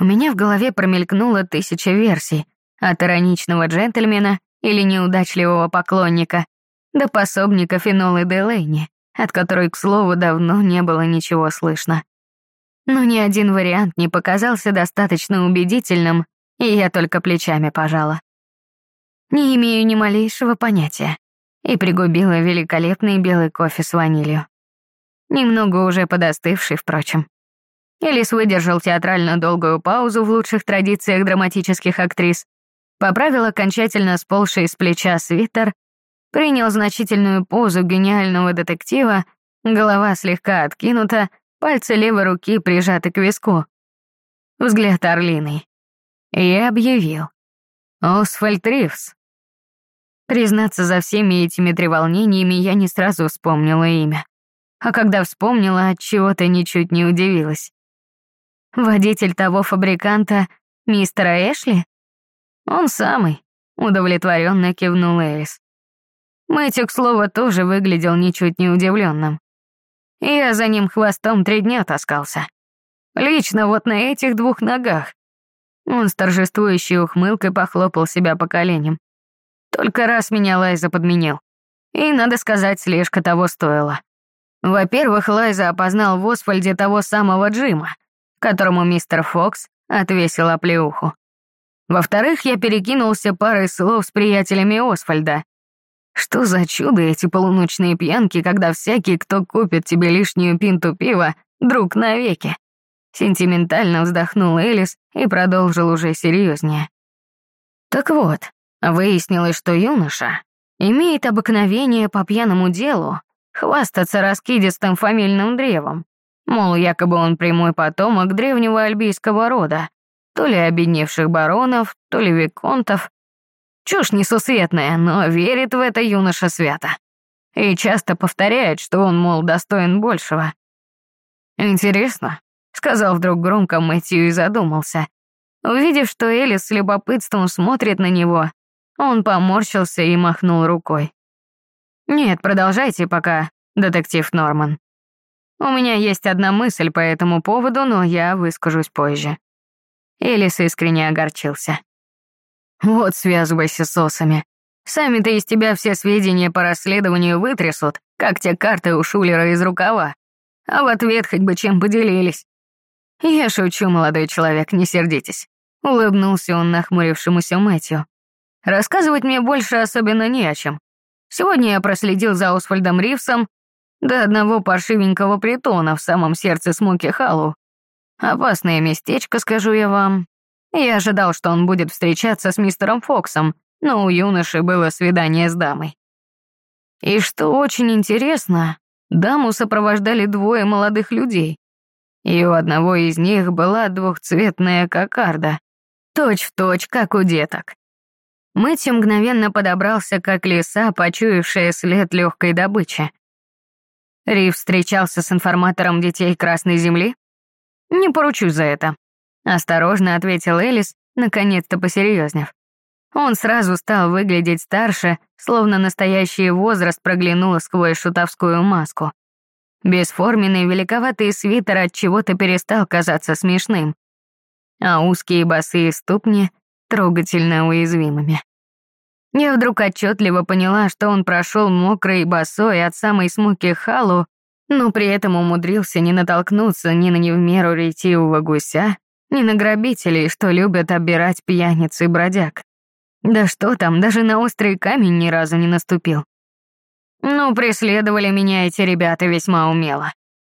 У меня в голове промелькнуло тысяча версий, от ироничного джентльмена или неудачливого поклонника до пособника Фенолы Делейни, от которой, к слову, давно не было ничего слышно. Но ни один вариант не показался достаточно убедительным, и я только плечами пожала. Не имею ни малейшего понятия. И пригубила великолепный белый кофе с ванилью. Немного уже подостывший, впрочем. Элис выдержал театрально долгую паузу в лучших традициях драматических актрис, поправил окончательно сползший с плеча свитер, принял значительную позу гениального детектива, голова слегка откинута, пальцы левой руки прижаты к виску. Взгляд орлиный. И объявил. «Освальд Ривз». Признаться, за всеми этими треволнениями я не сразу вспомнила имя. А когда вспомнила, от чего-то ничуть не удивилась. Водитель того фабриканта, мистера Эшли? Он самый, удовлетворенно кивнул Элис. Мэтью, к слову, тоже выглядел ничуть не удивленным. Я за ним хвостом три дня таскался. Лично вот на этих двух ногах. Он с торжествующей ухмылкой похлопал себя по коленям. Только раз меня Лайза подменил. И, надо сказать, слежка того стоила. Во-первых, Лайза опознал в Освальде того самого Джима, которому мистер Фокс отвесил оплеуху. Во-вторых, я перекинулся парой слов с приятелями Освальда. Что за чудо эти полуночные пьянки, когда всякий, кто купит тебе лишнюю пинту пива, друг навеки. Сентиментально вздохнул Элис и продолжил уже серьезнее. Так вот, выяснилось, что юноша имеет обыкновение по пьяному делу хвастаться раскидистым фамильным древом. Мол, якобы он прямой потомок древнего альбийского рода, то ли обедневших баронов, то ли виконтов. Чушь несусветная, но верит в это юноша свято. И часто повторяет, что он, мол, достоин большего. «Интересно», — сказал вдруг громко Мэтью и задумался. Увидев, что Элис с любопытством смотрит на него, он поморщился и махнул рукой. «Нет, продолжайте пока, детектив Норман. У меня есть одна мысль по этому поводу, но я выскажусь позже». Элис искренне огорчился. «Вот связывайся с осами. Сами-то из тебя все сведения по расследованию вытрясут, как те карты у Шулера из рукава. А в ответ хоть бы чем поделились». «Я шучу, молодой человек, не сердитесь», — улыбнулся он нахмурившемуся Мэтью. «Рассказывать мне больше особенно не о чем. Сегодня я проследил за Освальдом Ривсом до одного паршивенького притона в самом сердце Смоки Халлу. Опасное местечко, скажу я вам. Я ожидал, что он будет встречаться с мистером Фоксом, но у юноши было свидание с дамой. И что очень интересно, даму сопровождали двое молодых людей. И у одного из них была двухцветная кокарда, точь-в-точь, точь, как у деток. Мэтью мгновенно подобрался, как лиса, почуявшая след легкой добычи. Рив встречался с информатором детей Красной Земли? Не поручусь за это. Осторожно ответил Элис, наконец-то посерьезнев. Он сразу стал выглядеть старше, словно настоящий возраст проглянул сквозь шутовскую маску. Бесформенный великоватый свитер от чего-то перестал казаться смешным, а узкие босые ступни трогательно уязвимыми. Я вдруг отчетливо поняла, что он прошел мокрый и босой от самой смуки халу, но при этом умудрился не натолкнуться ни на невмеру ретивого гуся, ни на грабителей, что любят оббирать пьяниц и бродяг. Да что там, даже на острый камень ни разу не наступил. Ну, преследовали меня эти ребята весьма умело.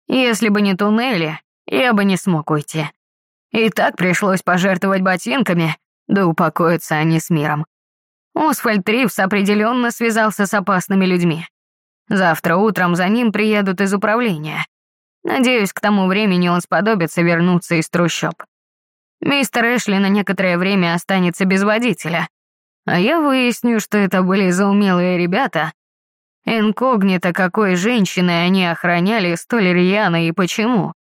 Если бы не туннели, я бы не смог уйти. И так пришлось пожертвовать ботинками, да упокоятся они с миром. Освальд Ривс определенно связался с опасными людьми. Завтра утром за ним приедут из управления. Надеюсь, к тому времени он сподобится вернуться из трущоб. Мистер Эшли на некоторое время останется без водителя. А я выясню, что это были заумелые ребята. Инкогнито какой женщины они охраняли столь рьяно и почему.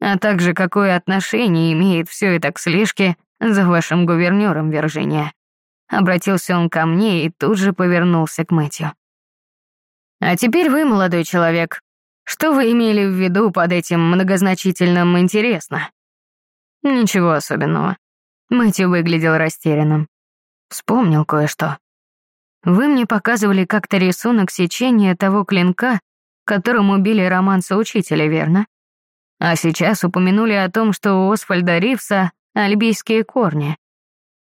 А также какое отношение имеет все это к слежке за вашим гувернёром, Виржиния. Обратился он ко мне и тут же повернулся к Мэтью. «А теперь вы, молодой человек, что вы имели в виду под этим многозначительным «интересно»?» Ничего особенного. Мэтью выглядел растерянным. Вспомнил кое-что. Вы мне показывали как-то рисунок сечения того клинка, которым убили романса учителя, верно? А сейчас упомянули о том, что у Освальда Ривса альбийские корни.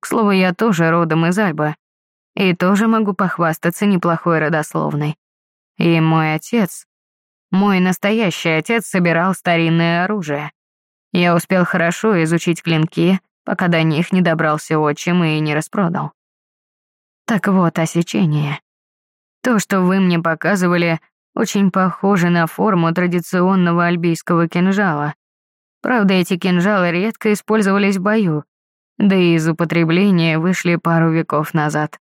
К слову, я тоже родом из Альбы. И тоже могу похвастаться неплохой родословной. И мой отец, мой настоящий отец собирал старинное оружие. Я успел хорошо изучить клинки, пока до них не добрался отчим и не распродал. Так вот, осечение. То, что вы мне показывали, очень похоже на форму традиционного альбийского кинжала. Правда, эти кинжалы редко использовались в бою, да и из употребления вышли пару веков назад.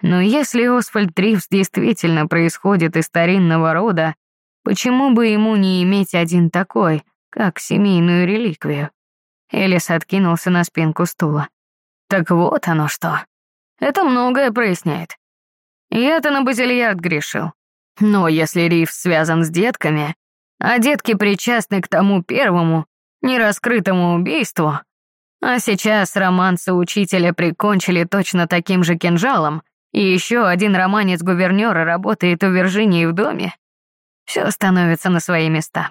Но если Освальд Тривс действительно происходит из старинного рода, почему бы ему не иметь один такой, как семейную реликвию? Элис откинулся на спинку стула. Так вот оно что. Это многое проясняет. Я-то на базильярд грешил. Но если Риф связан с детками, а детки причастны к тому первому, нераскрытому убийству, а сейчас романцы учителя прикончили точно таким же кинжалом, и еще один романец гувернера работает у Виржинии в доме, все становится на свои места.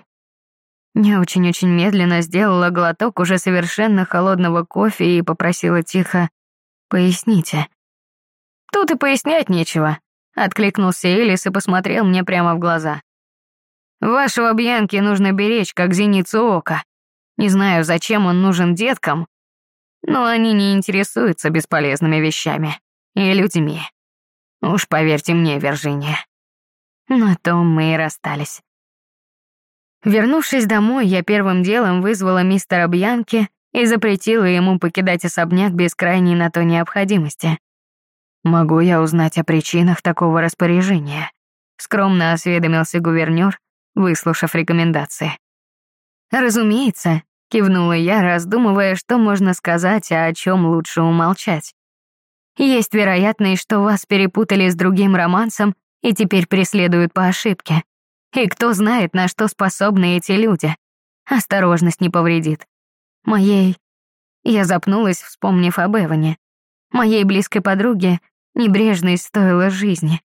Я очень-очень медленно сделала глоток уже совершенно холодного кофе и попросила тихо «Поясните». «Тут и пояснять нечего», — откликнулся Элис и посмотрел мне прямо в глаза. «Вашего Бьянки нужно беречь, как зеницу ока. Не знаю, зачем он нужен деткам, но они не интересуются бесполезными вещами и людьми. Уж поверьте мне, Виржиния». На том мы и расстались. Вернувшись домой, я первым делом вызвала мистера Бьянки и запретила ему покидать особняк без крайней на то необходимости. «Могу я узнать о причинах такого распоряжения?» — скромно осведомился гувернёр, выслушав рекомендации. «Разумеется», — кивнула я, раздумывая, что можно сказать, а о чем лучше умолчать. «Есть вероятность, что вас перепутали с другим романсом и теперь преследуют по ошибке. И кто знает, на что способны эти люди. Осторожность не повредит. Моей... Я запнулась, вспомнив об Эване. Моей близкой подруге небрежность стоила жизни.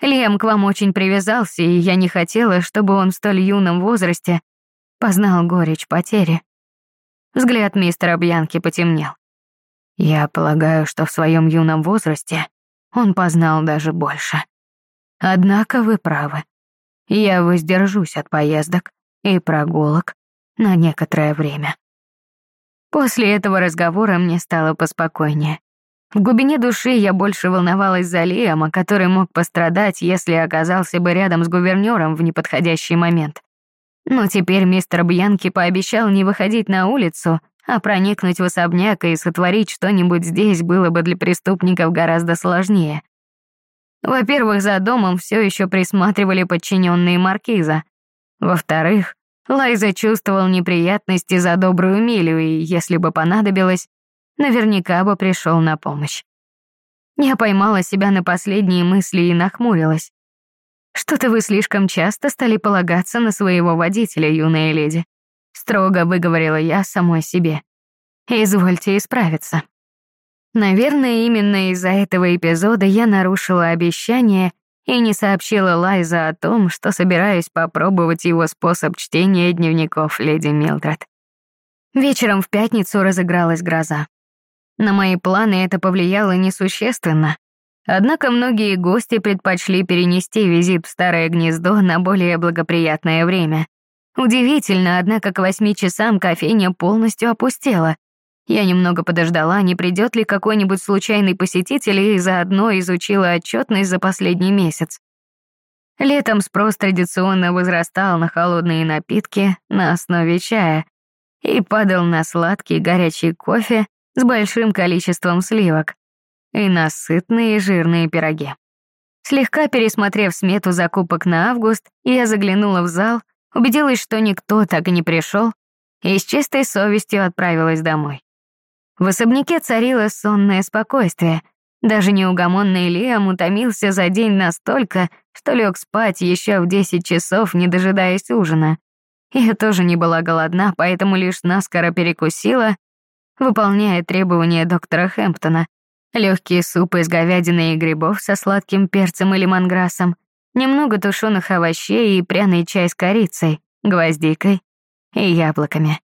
Лем к вам очень привязался, и я не хотела, чтобы он в столь юном возрасте познал горечь потери. Взгляд мистера Бьянки потемнел. Я полагаю, что в своем юном возрасте он познал даже больше. Однако вы правы. Я воздержусь от поездок и прогулок на некоторое время. После этого разговора мне стало поспокойнее. В глубине души я больше волновалась за Лиама, который мог пострадать, если оказался бы рядом с гувернёром в неподходящий момент. Но теперь мистер Бьянки пообещал не выходить на улицу, а проникнуть в особняк и сотворить что-нибудь здесь было бы для преступников гораздо сложнее. Во-первых, за домом все еще присматривали подчиненные маркиза. Во-вторых, Лайза чувствовал неприятности за добрую милю, и, если бы понадобилось, наверняка бы пришел на помощь. Я поймала себя на последние мысли и нахмурилась. «Что-то вы слишком часто стали полагаться на своего водителя, юная леди», строго выговорила я самой себе. «Извольте исправиться». Наверное, именно из-за этого эпизода я нарушила обещание и не сообщила Лайза о том, что собираюсь попробовать его способ чтения дневников леди Милдред. Вечером в пятницу разыгралась гроза. На мои планы это повлияло несущественно. Однако многие гости предпочли перенести визит в старое гнездо на более благоприятное время. Удивительно, однако к восьми часам кофейня полностью опустела, я немного подождала, не придет ли какой-нибудь случайный посетитель и заодно изучила отчетность за последний месяц. Летом спрос традиционно возрастал на холодные напитки на основе чая и падал на сладкий горячий кофе с большим количеством сливок и на сытные жирные пироги. Слегка пересмотрев смету закупок на август, я заглянула в зал, убедилась, что никто так и не пришел, и с чистой совестью отправилась домой. В особняке царило сонное спокойствие. Даже неугомонный Лиам утомился за день настолько, что лег спать еще в 10 часов, не дожидаясь ужина. Я тоже не была голодна, поэтому лишь наскоро перекусила, выполняя требования доктора Хэмптона. Легкие супы из говядины и грибов со сладким перцем и лимонграссом, немного тушеных овощей и пряный чай с корицей, гвоздикой и яблоками.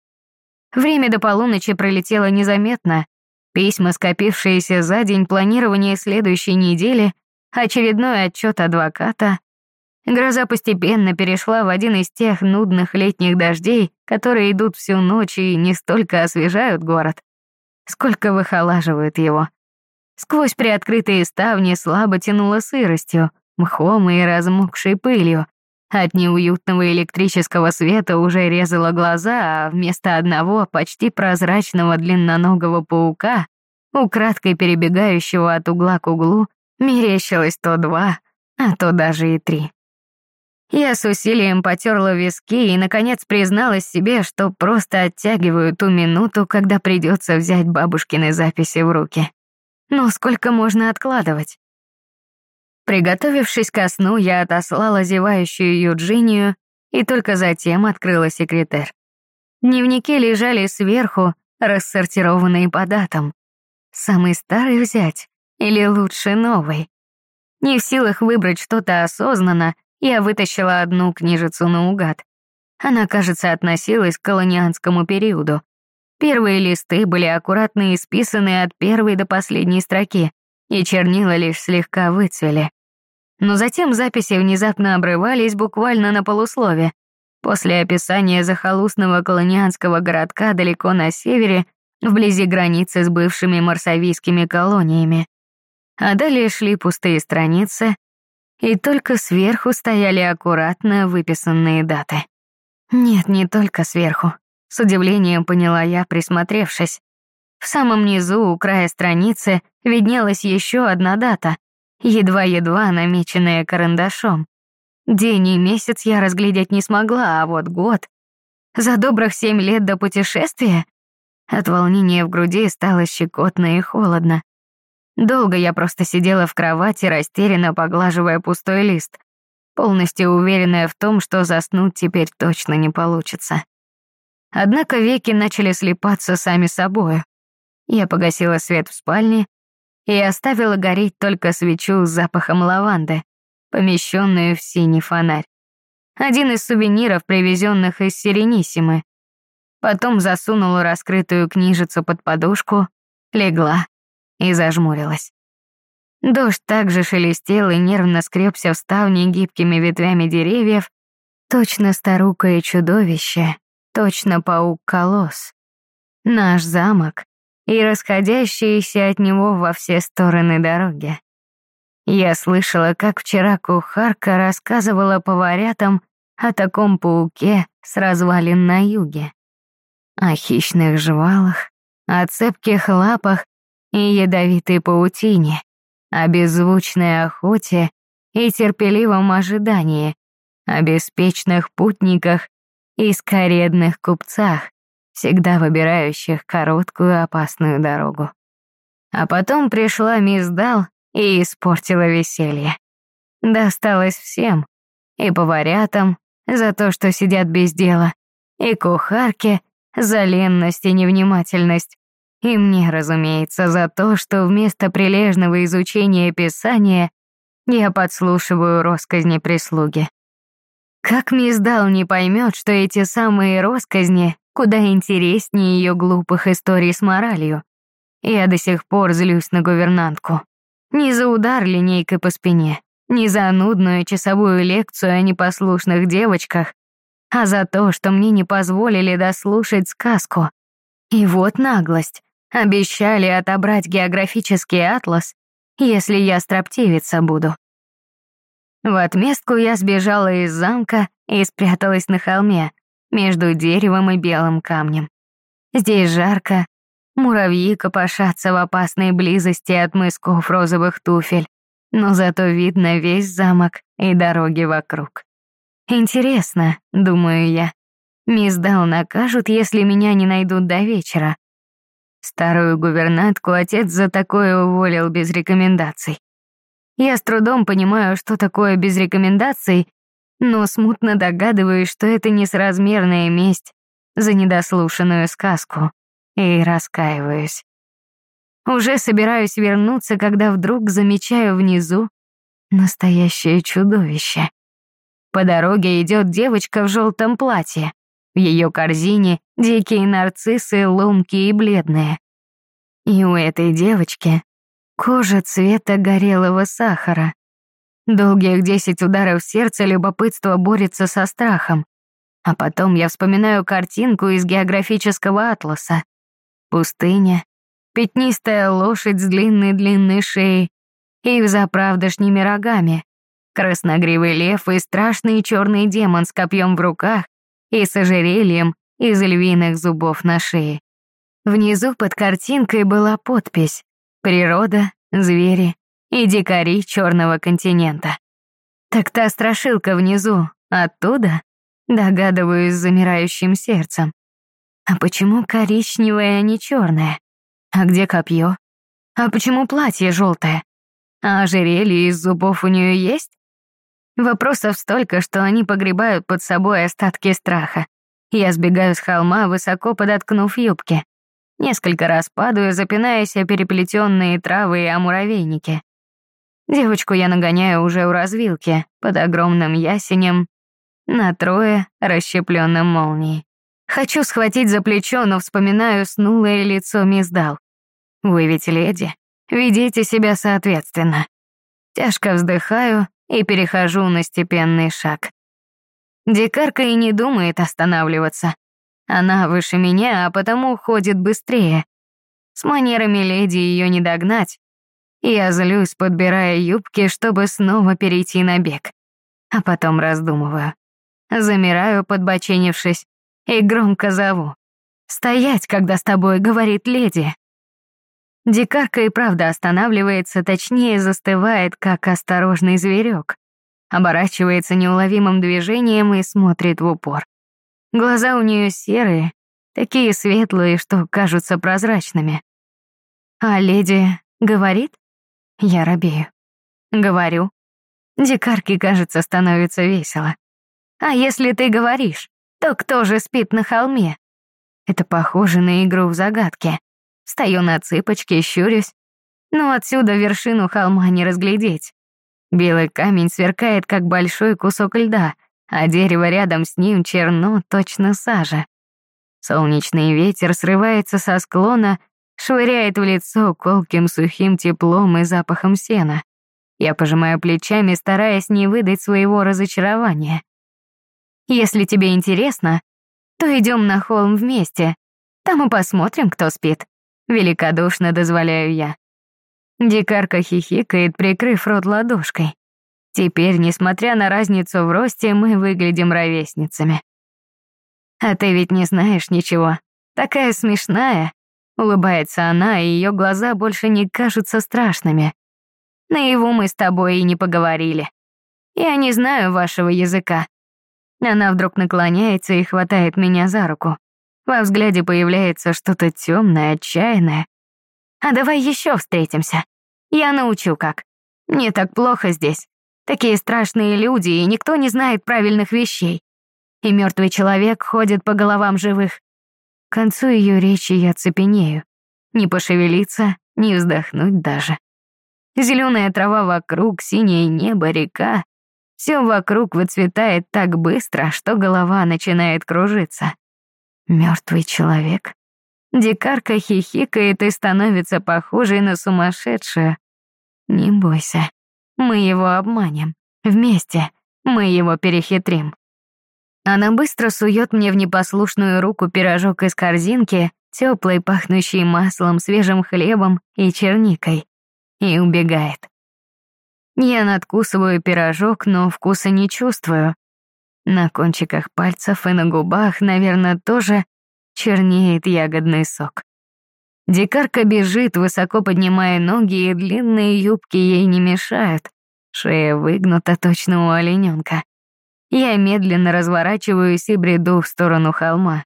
Время до полуночи пролетело незаметно. Письма, скопившиеся за день планирования следующей недели, очередной отчет адвоката. Гроза постепенно перешла в один из тех нудных летних дождей, которые идут всю ночь и не столько освежают город, сколько выхолаживают его. Сквозь приоткрытые ставни слабо тянуло сыростью, мхом и размокшей пылью. От неуютного электрического света уже резало глаза, а вместо одного почти прозрачного длинноногого паука, украдкой перебегающего от угла к углу, мерещилось то два, а то даже и три. Я с усилием потерла виски и, наконец, призналась себе, что просто оттягиваю ту минуту, когда придется взять бабушкины записи в руки. Но сколько можно откладывать? Приготовившись ко сну, я отослала зевающую Юджинию и только затем открыла секретарь. Дневники лежали сверху, рассортированные по датам. Самый старый взять или лучше новый? Не в силах выбрать что-то осознанно, я вытащила одну книжицу наугад. Она, кажется, относилась к колонианскому периоду. Первые листы были аккуратно исписаны от первой до последней строки, и чернила лишь слегка выцвели. Но затем записи внезапно обрывались буквально на полуслове. После описания захолустного колонианского городка далеко на севере, вблизи границы с бывшими марсавийскими колониями. А далее шли пустые страницы, и только сверху стояли аккуратно выписанные даты. Нет, не только сверху. С удивлением поняла я, присмотревшись. В самом низу, у края страницы, виднелась еще одна дата, едва-едва намеченная карандашом. День и месяц я разглядеть не смогла, а вот год. За добрых семь лет до путешествия? От волнения в груди стало щекотно и холодно. Долго я просто сидела в кровати, растерянно поглаживая пустой лист, полностью уверенная в том, что заснуть теперь точно не получится. Однако веки начали слепаться сами собой. Я погасила свет в спальне и оставила гореть только свечу с запахом лаванды, помещенную в синий фонарь. Один из сувениров, привезенных из Сиренисимы. Потом засунула раскрытую книжицу под подушку, легла и зажмурилась. Дождь также шелестел и нервно скребся в ставни гибкими ветвями деревьев, точно старукое чудовище, точно паук-колосс. Наш замок и расходящиеся от него во все стороны дороги. Я слышала, как вчера кухарка рассказывала поварятам о таком пауке с развалин на юге. О хищных жвалах, о цепких лапах и ядовитой паутине, о беззвучной охоте и терпеливом ожидании, о беспечных путниках и скоредных купцах, всегда выбирающих короткую опасную дорогу. А потом пришла мисс Дал и испортила веселье. Досталось всем, и поварятам за то, что сидят без дела, и кухарке за ленность и невнимательность, и мне, разумеется, за то, что вместо прилежного изучения Писания я подслушиваю росказни прислуги. Как мисс Дал не поймет, что эти самые росказни куда интереснее ее глупых историй с моралью. Я до сих пор злюсь на гувернантку. Не за удар линейкой по спине, не за нудную часовую лекцию о непослушных девочках, а за то, что мне не позволили дослушать сказку. И вот наглость. Обещали отобрать географический атлас, если я строптивиться буду. В отместку я сбежала из замка и спряталась на холме, между деревом и белым камнем. Здесь жарко, муравьи копошатся в опасной близости от мысков розовых туфель, но зато видно весь замок и дороги вокруг. Интересно, думаю я, мисс Дал накажут, если меня не найдут до вечера. Старую гувернантку отец за такое уволил без рекомендаций. Я с трудом понимаю, что такое без рекомендаций, но смутно догадываюсь, что это несразмерная месть за недослушанную сказку, и раскаиваюсь. Уже собираюсь вернуться, когда вдруг замечаю внизу настоящее чудовище. По дороге идет девочка в желтом платье. В ее корзине дикие нарциссы, ломкие и бледные. И у этой девочки кожа цвета горелого сахара. Долгих десять ударов сердца любопытство борется со страхом. А потом я вспоминаю картинку из географического атласа. Пустыня, пятнистая лошадь с длинной-длинной шеей и взаправдошними рогами, красногривый лев и страшный черный демон с копьем в руках и с ожерельем из львиных зубов на шее. Внизу под картинкой была подпись «Природа, звери и дикари черного континента». Так та страшилка внизу, оттуда, догадываюсь с замирающим сердцем. А почему коричневое, а не черное? А где копье? А почему платье желтое? А ожерелье из зубов у нее есть? Вопросов столько, что они погребают под собой остатки страха. Я сбегаю с холма, высоко подоткнув юбки. Несколько раз падаю, запинаясь о переплетенные травы и о муравейнике. Девочку я нагоняю уже у развилки, под огромным ясенем, на трое, расщепленным молнией. Хочу схватить за плечо, но вспоминаю снулое лицо мисс Дал. Вы ведь леди, ведите себя соответственно. Тяжко вздыхаю и перехожу на степенный шаг. Дикарка и не думает останавливаться. Она выше меня, а потому ходит быстрее. С манерами леди ее не догнать. Я злюсь, подбирая юбки, чтобы снова перейти на бег. А потом раздумываю. Замираю, подбоченившись, и громко зову. «Стоять, когда с тобой говорит леди!» Дикарка и правда останавливается, точнее застывает, как осторожный зверек. Оборачивается неуловимым движением и смотрит в упор. Глаза у нее серые, такие светлые, что кажутся прозрачными. А леди говорит? Я робею. Говорю. Дикарке, кажется, становится весело. А если ты говоришь, то кто же спит на холме? Это похоже на игру в загадки. Стою на цыпочке, щурюсь. Но отсюда вершину холма не разглядеть. Белый камень сверкает, как большой кусок льда, а дерево рядом с ним черно, точно сажа. Солнечный ветер срывается со склона, швыряет в лицо колким сухим теплом и запахом сена. Я пожимаю плечами, стараясь не выдать своего разочарования. Если тебе интересно, то идем на холм вместе. Там и посмотрим, кто спит. Великодушно дозволяю я. Дикарка хихикает, прикрыв рот ладошкой. Теперь, несмотря на разницу в росте, мы выглядим ровесницами. А ты ведь не знаешь ничего. Такая смешная. Улыбается она, и ее глаза больше не кажутся страшными. Наяву мы с тобой и не поговорили. Я не знаю вашего языка. Она вдруг наклоняется и хватает меня за руку. Во взгляде появляется что-то темное, отчаянное. А давай еще встретимся. Я научу как. Мне так плохо здесь. Такие страшные люди, и никто не знает правильных вещей. И мертвый человек ходит по головам живых. К концу ее речи я цепенею. Не пошевелиться, не вздохнуть даже. Зеленая трава вокруг, синее небо, река. Все вокруг выцветает так быстро, что голова начинает кружиться. Мертвый человек. Дикарка хихикает и становится похожей на сумасшедшую. Не бойся, мы его обманем. Вместе мы его перехитрим. Она быстро сует мне в непослушную руку пирожок из корзинки, теплый, пахнущий маслом, свежим хлебом и черникой, и убегает. Я надкусываю пирожок, но вкуса не чувствую. На кончиках пальцев и на губах, наверное, тоже чернеет ягодный сок. Дикарка бежит, высоко поднимая ноги, и длинные юбки ей не мешают. Шея выгнута точно у олененка. Я медленно разворачиваюсь и бреду в сторону холма.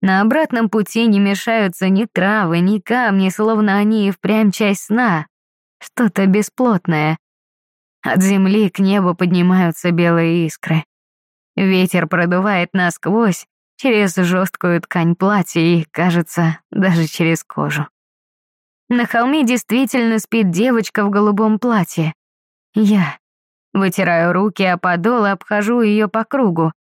На обратном пути не мешаются ни травы, ни камни, словно они и впрямь часть сна. Что-то бесплотное. От земли к небу поднимаются белые искры. Ветер продувает насквозь через жесткую ткань платья и, кажется, даже через кожу. На холме действительно спит девочка в голубом платье. Я вытираю руки, а подол обхожу ее по кругу.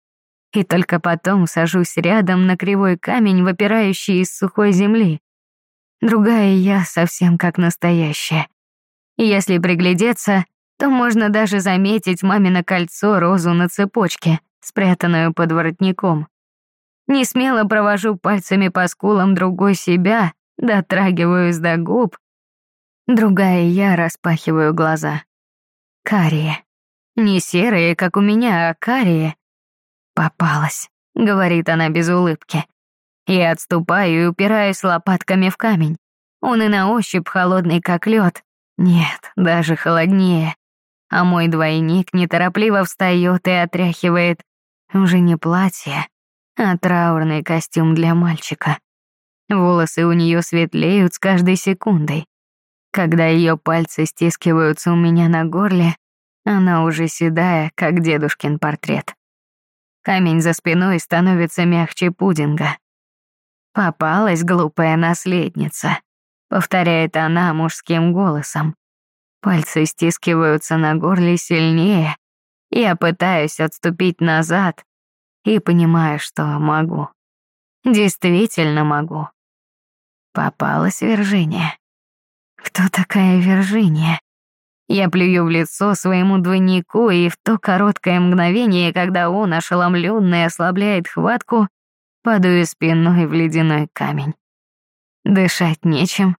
И только потом сажусь рядом на кривой камень, выпирающий из сухой земли. Другая я совсем как настоящая. Если приглядеться, то можно даже заметить мамино кольцо розу на цепочке, спрятанную под воротником. Не смело провожу пальцами по скулам другой себя, дотрагиваюсь до губ. Другая я распахиваю глаза. Карие. Не серые, как у меня, а карие. Попалась, говорит она без улыбки. Я отступаю и упираюсь лопатками в камень. Он и на ощупь холодный, как лед. Нет, даже холоднее. А мой двойник неторопливо встает и отряхивает уже не платье, а траурный костюм для мальчика. Волосы у нее светлеют с каждой секундой. Когда ее пальцы стискиваются у меня на горле, она уже седая, как дедушкин портрет. Камень за спиной становится мягче пудинга. «Попалась глупая наследница», — повторяет она мужским голосом. Пальцы стискиваются на горле сильнее. Я пытаюсь отступить назад и понимаю, что могу. Действительно могу. Попалась Виржиния. Кто такая Виржиния? Я плюю в лицо своему двойнику, и в то короткое мгновение, когда он, ошеломленный, ослабляет хватку, падаю спиной в ледяной камень. Дышать нечем,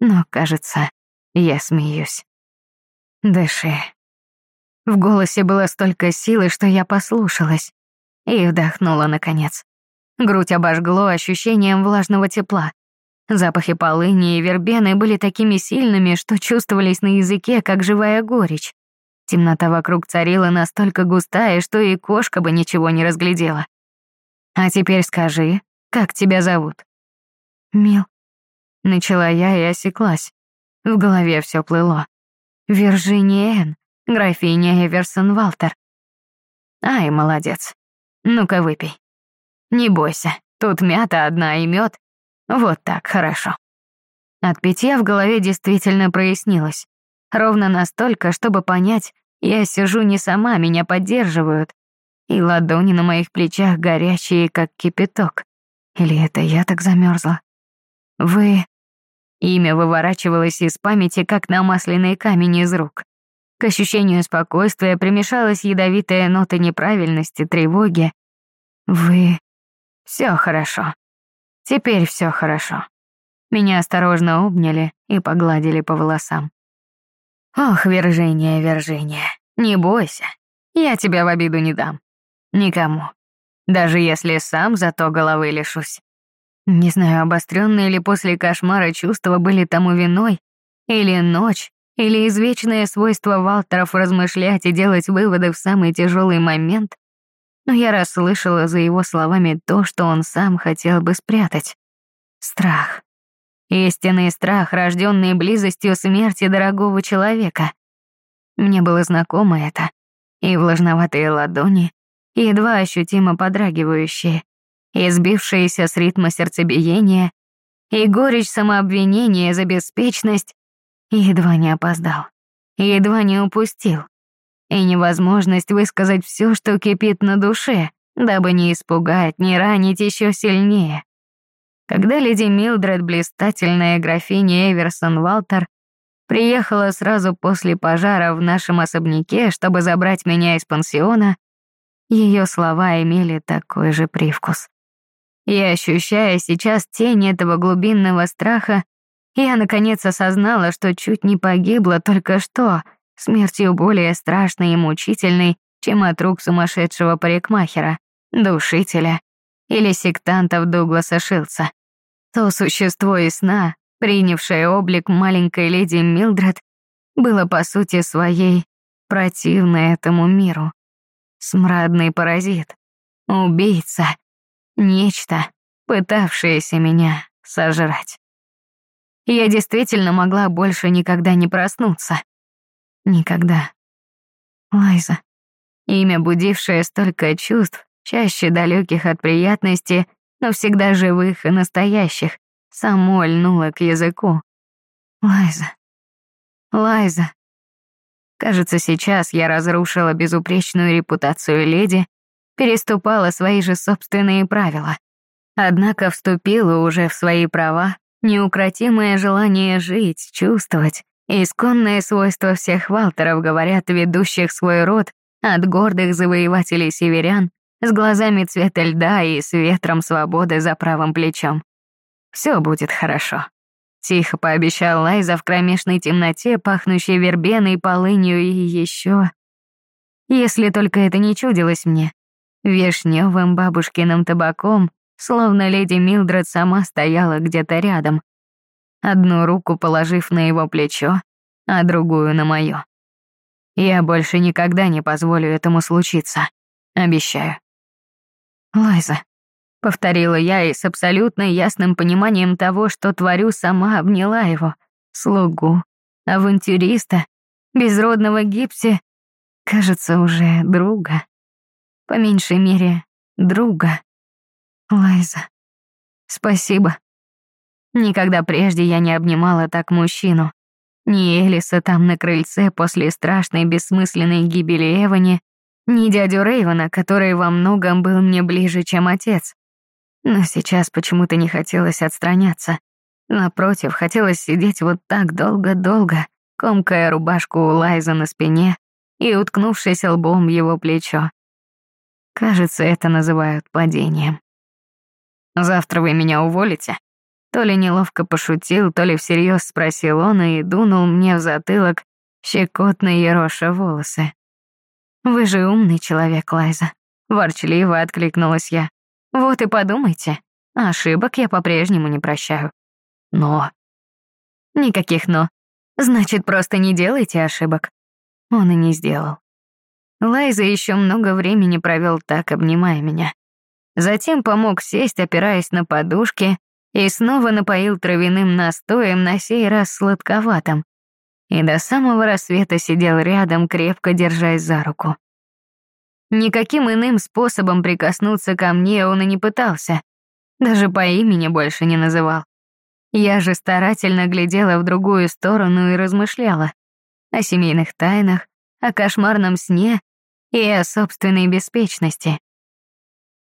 но, кажется, я смеюсь. Дыши. В голосе было столько силы, что я послушалась и вдохнула наконец. Грудь обожгло ощущением влажного тепла. Запахи полыни и вербены были такими сильными, что чувствовались на языке, как живая горечь. Темнота вокруг царила настолько густая, что и кошка бы ничего не разглядела. «А теперь скажи, как тебя зовут?» «Мил». Начала я и осеклась. В голове все плыло. «Виржиния Энн, графиня Эверсон Валтер». «Ай, молодец. Ну-ка выпей. Не бойся, тут мята одна и мед. Вот так, хорошо. От питья в голове действительно прояснилось. Ровно настолько, чтобы понять, я сижу не сама, меня поддерживают. И ладони на моих плечах горячие, как кипяток. Или это я так замерзла? Вы... Имя выворачивалось из памяти, как намасленный камень из рук. К ощущению спокойствия примешалась ядовитая нота неправильности, тревоги. «Вы...» «Все хорошо. Теперь все хорошо». Меня осторожно обняли и погладили по волосам. «Ох, Вержиния, Вержиния, не бойся. Я тебя в обиду не дам. Никому. Даже если сам зато головы лишусь. Не знаю, обостренные ли после кошмара чувства были тому виной, или ночь, или извечное свойство Валтеров размышлять и делать выводы в самый тяжелый момент, но я расслышала за его словами то, что он сам хотел бы спрятать. Страх. Истинный страх, рожденный близостью смерти дорогого человека. Мне было знакомо это. И влажноватые ладони, едва ощутимо подрагивающие, и сбившиеся с ритма сердцебиения, и горечь самообвинения за беспечность, едва не опоздал, едва не упустил. И невозможность высказать все, что кипит на душе, дабы не испугать, не ранить еще сильнее. Когда леди Милдред, блистательная графиня Эверсон Валтер, приехала сразу после пожара в нашем особняке, чтобы забрать меня из пансиона, ее слова имели такой же привкус. И ощущая сейчас тень этого глубинного страха, я наконец осознала, что чуть не погибла только что, смертью более страшной и мучительной, чем от рук сумасшедшего парикмахера, душителя или сектантов Дугласа Шилца. То существо из сна, принявшее облик маленькой леди Милдред, было по сути своей противно этому миру. Смрадный паразит, убийца, нечто, пытавшееся меня сожрать. Я действительно могла больше никогда не проснуться. Никогда. Лайза. имя, будившее столько чувств, чаще далеких от приятности, но всегда живых и настоящих, само льнуло к языку. Лайза. Лайза. Кажется, сейчас я разрушила безупречную репутацию леди, переступала свои же собственные правила. Однако вступила уже в свои права, неукротимое желание жить, чувствовать, исконное свойство всех валтеров, говорят, ведущих свой род от гордых завоевателей северян, с глазами цвета льда и с ветром свободы за правым плечом. Все будет хорошо. Тихо пообещал Лайза в кромешной темноте, пахнущей вербеной, полынью и еще. Если только это не чудилось мне. Вишневым бабушкиным табаком, словно леди Милдред сама стояла где-то рядом. Одну руку положив на его плечо, а другую на мое. Я больше никогда не позволю этому случиться. Обещаю. Лайза, Повторила я и с абсолютно ясным пониманием того, что творю, сама обняла его. Слугу, авантюриста, безродного гипси, кажется, уже друга. По меньшей мере, друга. Лайза, спасибо. Никогда прежде я не обнимала так мужчину. Ни Элиса там на крыльце после страшной бессмысленной гибели Эвани, ни дядю Рейвана, который во многом был мне ближе, чем отец. Но сейчас почему-то не хотелось отстраняться. Напротив, хотелось сидеть вот так долго-долго, комкая рубашку у Лайза на спине и уткнувшись лбом в его плечо. Кажется, это называют падением. «Завтра вы меня уволите?» То ли неловко пошутил, то ли всерьез спросил он и дунул мне в затылок, щекотно ероша волосы. «Вы же умный человек, Лайза», — ворчливо откликнулась я. Вот и подумайте, ошибок я по-прежнему не прощаю. Но... Никаких «но». Значит, просто не делайте ошибок. Он и не сделал. Лайза еще много времени провел так, обнимая меня. Затем помог сесть, опираясь на подушки, и снова напоил травяным настоем, на сей раз сладковатым. И до самого рассвета сидел рядом, крепко держась за руку. Никаким иным способом прикоснуться ко мне он и не пытался. Даже по имени больше не называл. Я же старательно глядела в другую сторону и размышляла о семейных тайнах, о кошмарном сне и о собственной беспечности.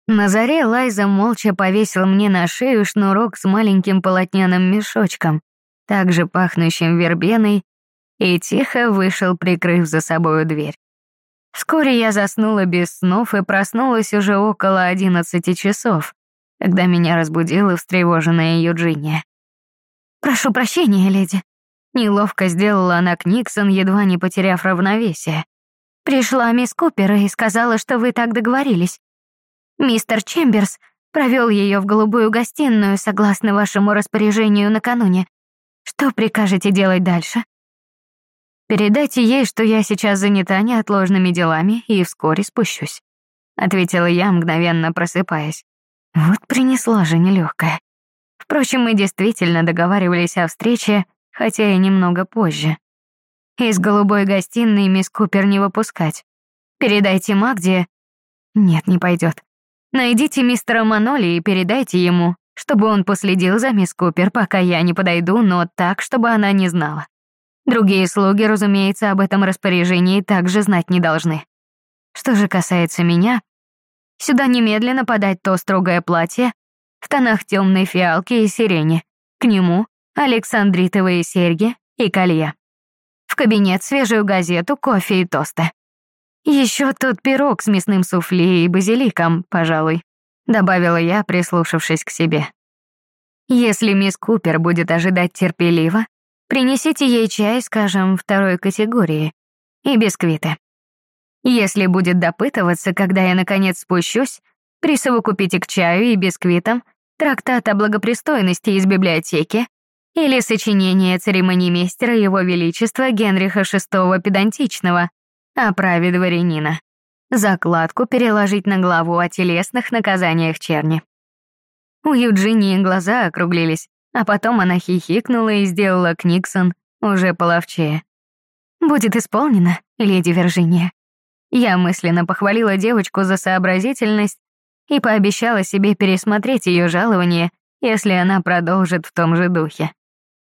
На заре Лайза молча повесил мне на шею шнурок с маленьким полотняным мешочком, также пахнущим вербеной, и тихо вышел, прикрыв за собою дверь. Вскоре я заснула без снов и проснулась уже около одиннадцати часов, когда меня разбудила встревоженная Юджиния. «Прошу прощения, леди». Неловко сделала она Книксон, едва не потеряв равновесие. «Пришла мисс Купер и сказала, что вы так договорились. Мистер Чемберс провел ее в голубую гостиную согласно вашему распоряжению накануне. Что прикажете делать дальше?» Передайте ей, что я сейчас занята неотложными делами и вскоре спущусь», — ответила я, мгновенно просыпаясь. Вот принесла же нелегкая. Впрочем, мы действительно договаривались о встрече, хотя и немного позже. Из голубой гостиной мисс Купер не выпускать. Передайте Магде... Нет, не пойдет. Найдите мистера Маноли и передайте ему, чтобы он последил за мисс Купер, пока я не подойду, но так, чтобы она не знала. Другие слуги, разумеется, об этом распоряжении также знать не должны. Что же касается меня, сюда немедленно подать то строгое платье в тонах темной фиалки и сирени, к нему александритовые серьги и колье. В кабинет свежую газету, кофе и тосты. Еще тот пирог с мясным суфле и базиликом, пожалуй, добавила я, прислушавшись к себе. Если мисс Купер будет ожидать терпеливо, Принесите ей чай, скажем, второй категории, и бисквиты. Если будет допытываться, когда я наконец спущусь, присовокупите к чаю и бисквитам трактат о благопристойности из библиотеки или сочинение церемонимейстера Его Величества Генриха VI Педантичного о праве дворянина. Закладку переложить на главу о телесных наказаниях черни. У Юджинии глаза округлились. А потом она хихикнула и сделала Книксон уже половчее. «Будет исполнено, леди Виржиния. Я мысленно похвалила девочку за сообразительность и пообещала себе пересмотреть ее жалование, если она продолжит в том же духе.